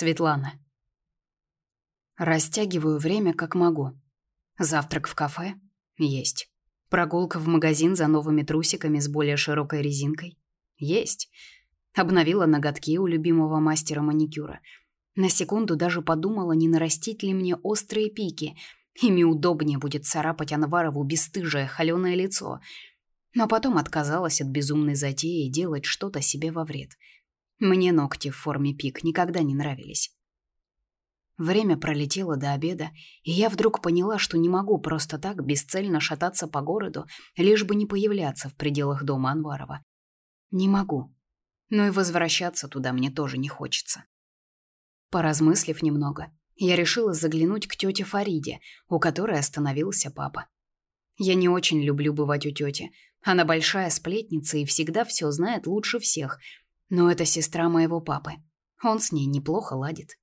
Светлана. Растягиваю время как могу. Завтрак в кафе? Есть. Прогулка в магазин за новыми трусиками с более широкой резинкой? Есть. Обновила ноготки у любимого мастера маникюра. На секунду даже подумала, не нарастить ли мне острые пики. Ими удобнее будет царапать Анварову бесстыжее холёное лицо. Но потом отказалась от безумной затеи делать что-то себе во вред. Мне ногти в форме пик никогда не нравились. Время пролетело до обеда, и я вдруг поняла, что не могу просто так бесцельно шататься по городу, лишь бы не появляться в пределах дома Анварова. Не могу. Но и возвращаться туда мне тоже не хочется. Поразмыслив немного, я решила заглянуть к тете Фариде, у которой остановился папа. Я не очень люблю бывать у тети. Она большая сплетница и всегда все знает лучше всех. Но это сестра моего папы. Он с ней неплохо ладит.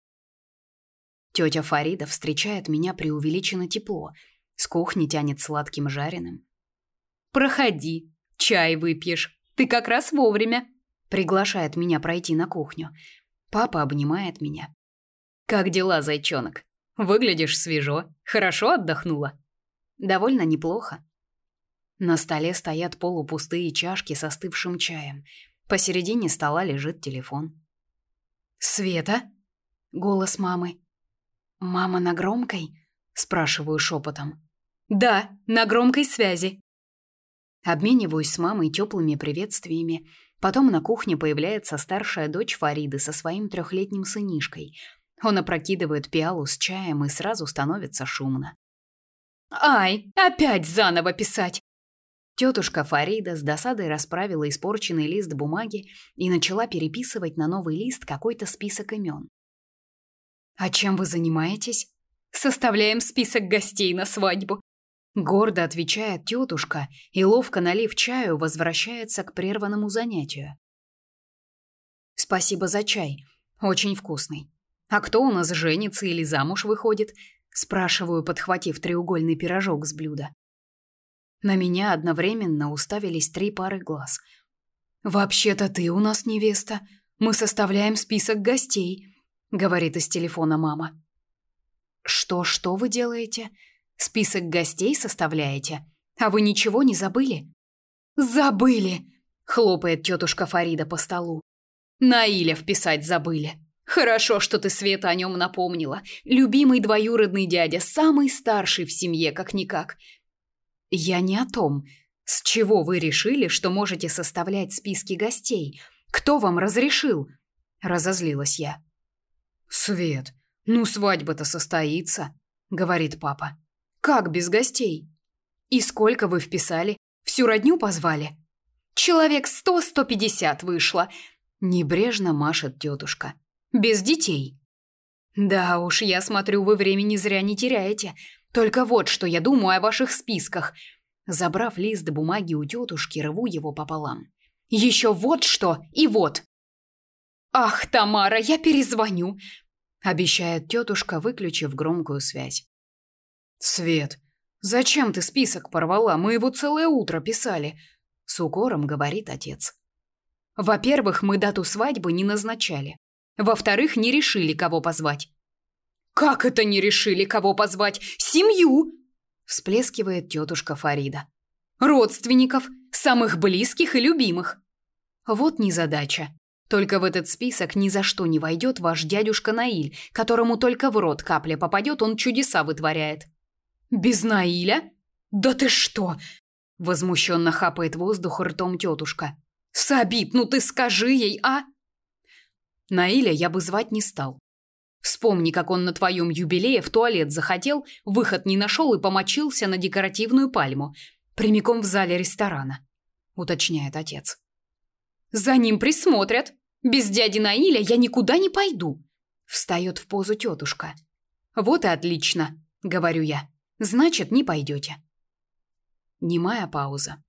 Тетя Фарида встречает меня преувеличенно тепло. С кухни тянет сладким жареным. «Проходи, чай выпьешь. Ты как раз вовремя», — приглашает меня пройти на кухню. Папа обнимает меня. «Как дела, зайчонок? Выглядишь свежо. Хорошо отдохнула?» «Довольно неплохо». На столе стоят полупустые чашки с остывшим чаем. Посередине стола лежит телефон. «Света?» — голос мамы. «Мама на громкой?» – спрашиваю шепотом. «Да, на громкой связи». Обмениваюсь с мамой теплыми приветствиями. Потом на кухне появляется старшая дочь Фариды со своим трехлетним сынишкой. Он опрокидывает пиалу с чаем и сразу становится шумно. «Ай, опять заново писать!» Тетушка Фарида с досадой расправила испорченный лист бумаги и начала переписывать на новый лист какой-то список имен. «А чем вы занимаетесь?» «Составляем список гостей на свадьбу», — гордо отвечает тетушка и, ловко налив чаю, возвращается к прерванному занятию. «Спасибо за чай. Очень вкусный. А кто у нас женится или замуж выходит?» — спрашиваю, подхватив треугольный пирожок с блюда. На меня одновременно уставились три пары глаз. «Вообще-то ты у нас невеста. Мы составляем список гостей», говорит из телефона мама. Что, что вы делаете? Список гостей составляете? А вы ничего не забыли? Забыли, хлопает тетушка Фарида по столу. Наиля вписать забыли. Хорошо, что ты Света о нем напомнила. Любимый двоюродный дядя, самый старший в семье, как никак. Я не о том. С чего вы решили, что можете составлять списки гостей? Кто вам разрешил? Разозлилась я. Свет, ну свадьба-то состоится, говорит папа. Как без гостей? И сколько вы вписали? Всю родню позвали? Человек сто-сто пятьдесят вышло. Небрежно машет тетушка. Без детей. Да уж, я смотрю, вы времени зря не теряете. Только вот что я думаю о ваших списках. Забрав лист бумаги у тетушки, рву его пополам. Еще вот что и вот. «Ах, Тамара, я перезвоню!» – обещает тетушка, выключив громкую связь. «Свет, зачем ты список порвала? Мы его целое утро писали!» – с укором говорит отец. «Во-первых, мы дату свадьбы не назначали. Во-вторых, не решили, кого позвать». «Как это не решили, кого позвать? Семью!» – всплескивает тетушка Фарида. «Родственников, самых близких и любимых». Вот незадача. Только в этот список ни за что не войдет ваш дядюшка Наиль, которому только в рот капля попадет, он чудеса вытворяет. Без Наиля? Да ты что? Возмущенно хапает воздух ртом тетушка. Сабит, ну ты скажи ей, а? Наиля я бы звать не стал. Вспомни, как он на твоем юбилее в туалет захотел, выход не нашел и помочился на декоративную пальму, прямиком в зале ресторана, уточняет отец. За ним присмотрят. Без дяди Наиля я никуда не пойду. Встает в позу тетушка. Вот и отлично, говорю я. Значит, не пойдете. Немая пауза.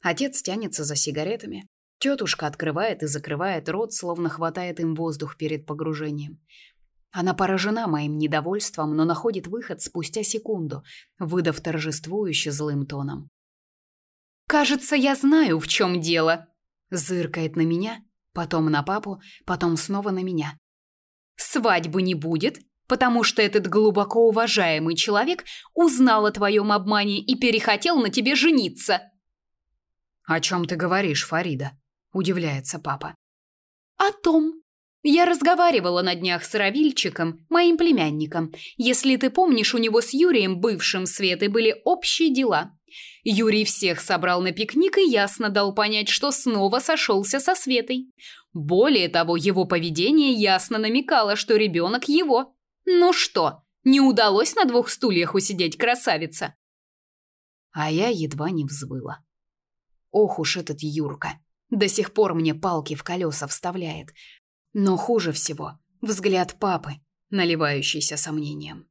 Отец тянется за сигаретами. Тетушка открывает и закрывает рот, словно хватает им воздух перед погружением. Она поражена моим недовольством, но находит выход спустя секунду, выдав торжествующе злым тоном. «Кажется, я знаю, в чем дело», Зыркает на меня, потом на папу, потом снова на меня. Свадьбы не будет, потому что этот глубоко уважаемый человек узнал о твоем обмане и перехотел на тебе жениться. О чем ты говоришь, Фарида? удивляется папа. О том. Я разговаривала на днях с Равильчиком, моим племянником. Если ты помнишь, у него с Юрием, бывшим Светой, были общие дела. Юрий всех собрал на пикник и ясно дал понять, что снова сошелся со Светой. Более того, его поведение ясно намекало, что ребенок его. Ну что, не удалось на двух стульях усидеть красавица? А я едва не взвыла. Ох уж этот Юрка. До сих пор мне палки в колеса вставляет. Но хуже всего взгляд папы, наливающийся сомнением.